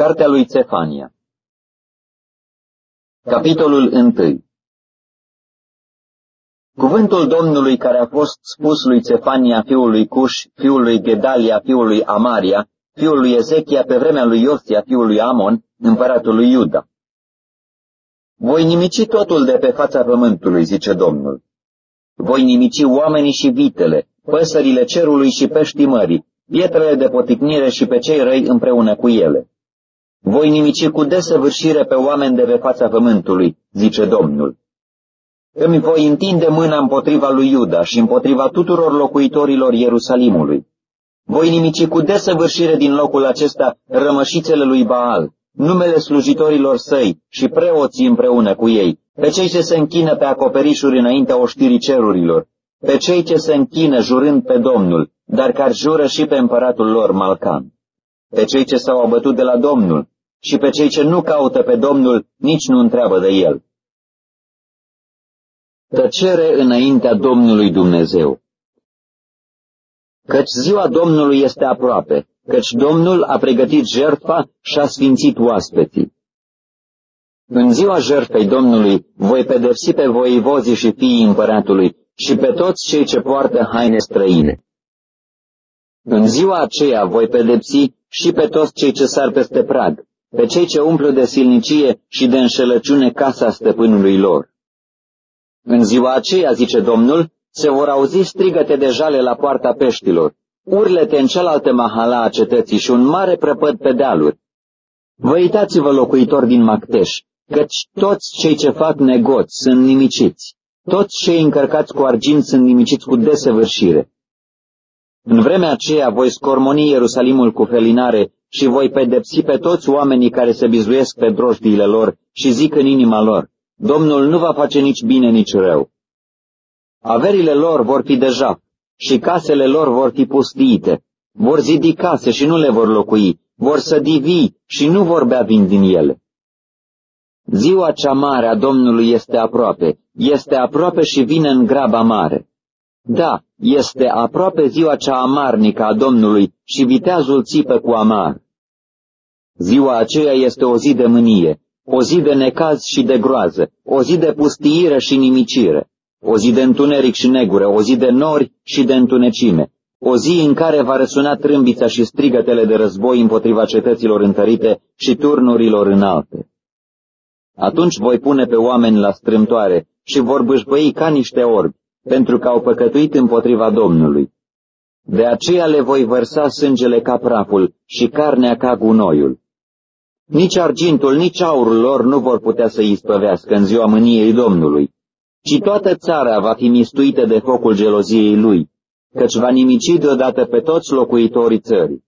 Cartea lui Cefania Capitolul 1 Cuvântul Domnului care a fost spus lui Cefania, fiul lui Cuș, fiul lui Gedalia, fiul lui Amaria, fiul lui Ezechia, pe vremea lui Iosia, fiul lui Amon, împăratul lui Iuda. Voi nimici totul de pe fața pământului, zice Domnul. Voi nimici oamenii și vitele, păsările cerului și peștii mării, pietrele de poticnire și pe cei răi împreună cu ele. Voi nimici cu desăvârșire pe oameni de pe fața pământului, zice Domnul. Îmi voi întinde mâna împotriva lui Iuda și împotriva tuturor locuitorilor Ierusalimului. Voi nimici cu desăvârșire din locul acesta rămășițele lui Baal, numele slujitorilor săi și preoții împreună cu ei, pe cei ce se închină pe acoperișuri înaintea oștirii cerurilor, pe cei ce se închină jurând pe Domnul, dar care jură și pe împăratul lor Malcan, pe cei ce s-au abătut de la Domnul și pe cei ce nu caută pe Domnul, nici nu întreabă de el. Tăcere înaintea Domnului Dumnezeu Căci ziua Domnului este aproape, căci Domnul a pregătit jertfa și a sfințit oaspeții. În ziua jertfei Domnului voi pedepsi pe voivozii și fiii împăratului și pe toți cei ce poartă haine străine. În ziua aceea voi pedepsi și pe toți cei ce sar peste prag, pe cei ce umplu de silnicie și de înșelăciune casa stăpânului lor. În ziua aceea, zice Domnul, se vor auzi strigăte de jale la poarta peștilor, urlete în cealaltă mahala a cetății și un mare prăpăd pe dealuri. Vă uitați-vă locuitori din Macteș, căci toți cei ce fac negoți sunt nimiciți, toți cei încărcați cu argint sunt nimiciți cu desăvârșire. În vremea aceea voi scormoni Ierusalimul cu felinare și voi pedepsi pe toți oamenii care se bizuiesc pe drojdiile lor și zic în inima lor, Domnul nu va face nici bine, nici rău. Averile lor vor fi deja și casele lor vor fi pustiite. Vor zidi case și nu le vor locui, vor sădi vii și nu vor bea vin din ele. Ziua cea mare a Domnului este aproape, este aproape și vine în graba mare. Da, este aproape ziua cea amarnică a Domnului și viteazul țipă cu amar. Ziua aceea este o zi de mânie, o zi de necaz și de groază, o zi de pustiire și nimicire, o zi de întuneric și negură, o zi de nori și de întunecime, o zi în care va răsuna trâmbița și strigătele de război împotriva cetăților întărite și turnurilor înalte. Atunci voi pune pe oameni la strâmtoare și vor bâșbăi ca niște orbi, pentru că au păcătuit împotriva Domnului. De aceea le voi vărsa sângele ca praful și carnea ca gunoiul. Nici argintul, nici aurul lor nu vor putea să îi spăvească în ziua mâniei Domnului, ci toată țara va fi mistuită de focul geloziei lui, căci va nimici deodată pe toți locuitorii țării.